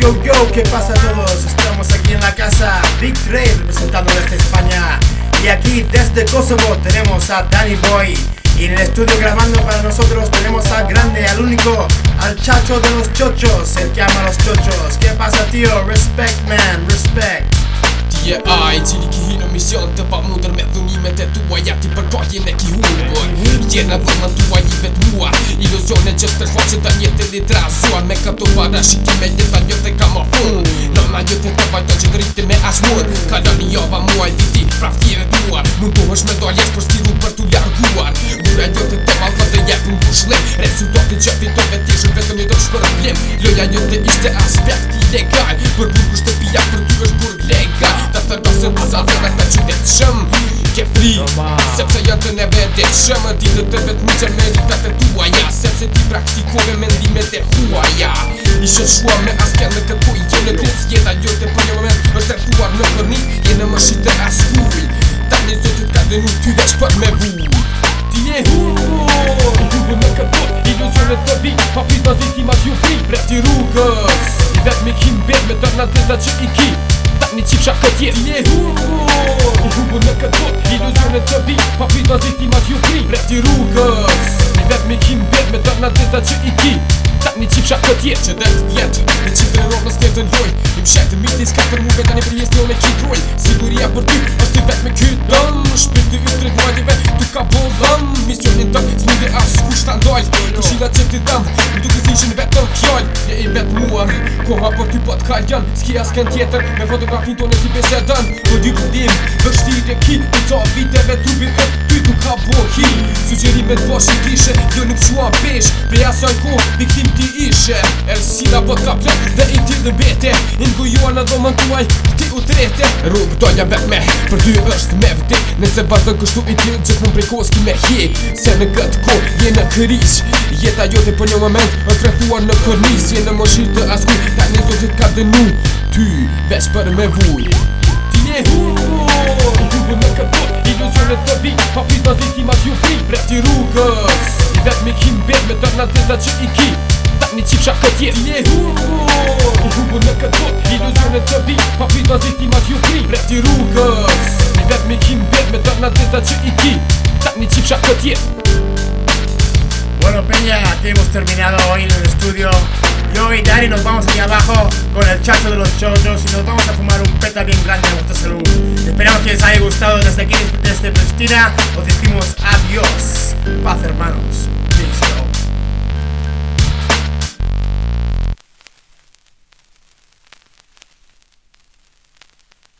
yo, yo, ¿qué pasa a todos? Estamos aquí en la casa Big Trail representando desde España. Y aquí desde Kosovo tenemos a Danny Boy. Y en el estudio grabando para nosotros tenemos al grande, al único, al chacho de los chochos, el que ama a los chochos. ¿Qué pasa, tío? Respect, man, respect. Je a i cili ki hi në mision të pa mundër me dhunimet e tua Ja ti përkohje e ki hunë boj Je në vërmë tua i vet mua Iluzione që të shfaqe të njët e dhe trasuar Me këto para shikime dhe të njët e kam o fun Në në njët e të vajtë të që dritë me as mund Ka në një ova mua i viti praftjeve tua Më të hësh me doa për stilu për t'u larguar Gure njët e po të të malë të jetë në vushle Resultate që fitove të vetëm një do shpër problem Loja njët ishte aspekt ilegal Për bukush të për të ësht vetëshëm Ke fri, sepse janë të ne vetëshëm Ti të vetë mi qërë meritat e tuaja Sepse ti praktikove ndimet e huaja I shëshua me aske në këtë kuj Jo në kësë jeta jo të për një moment është tërtuar në përni Je në më shite as huj Ta një zotit ka dhe një ty dhe për me vuj Ti je hu, Gjubu me këtë pot, iluzionet të vi Pa pi ziti ma t'ju fri ti rrugës I vetë me tërna dhe rrugu në këtë kut Iluzionet të vi, pa pri të zikti ma t'ju kri Bre t'i rrugës Mi vet me kim vet me tërna të të që i ki Ta një qipë shakë këtë jetë që dhe të jetë Në qipë e rovë në skjetë të njoj Im shetë mi t'i s'ka për mu vetë një prijes njo me kitroj Siguria për ty, është i vet me këtë dëm Shpyr t'i ju t'rejt vajt i vet t'u ka bo dëm Misionin të smidhe ashtë s'ku shtë andoj Në që t'i dëm, duke vetë të i muar, koha për ty për po Ski asken tjetër, me fotografin t'i besedën Po dy ki Si gjeri me t'po shi kishe Kjo nuk qua pesh Pe sa në ku Viktim ti ishe El si da bot ka plak Dhe i ti dhe bete Ingu jua në dhomën tuaj Ti u trete Rrug dolja bet me Për ty është me vdi Nëse vazhdo kështu i ti Gjithë më prekos ki me hi Se në këtë ku Je në kërish Jeta jote për një moment në rëthuar në kërnis Je në moshir të asku Ta një zotit ka dënu Ty Vesh për me vuj Ti je hu Bueno Peña, aquí hemos terminado hoy en el estudio Yo y Dari nos vamos allá abajo con el chacho de los chochos y nos vamos a fumar un peta bien grande a salud. Esperamos que les haya gustado desde aquí, desde Pristina. Os decimos adiós. Paz hermanos.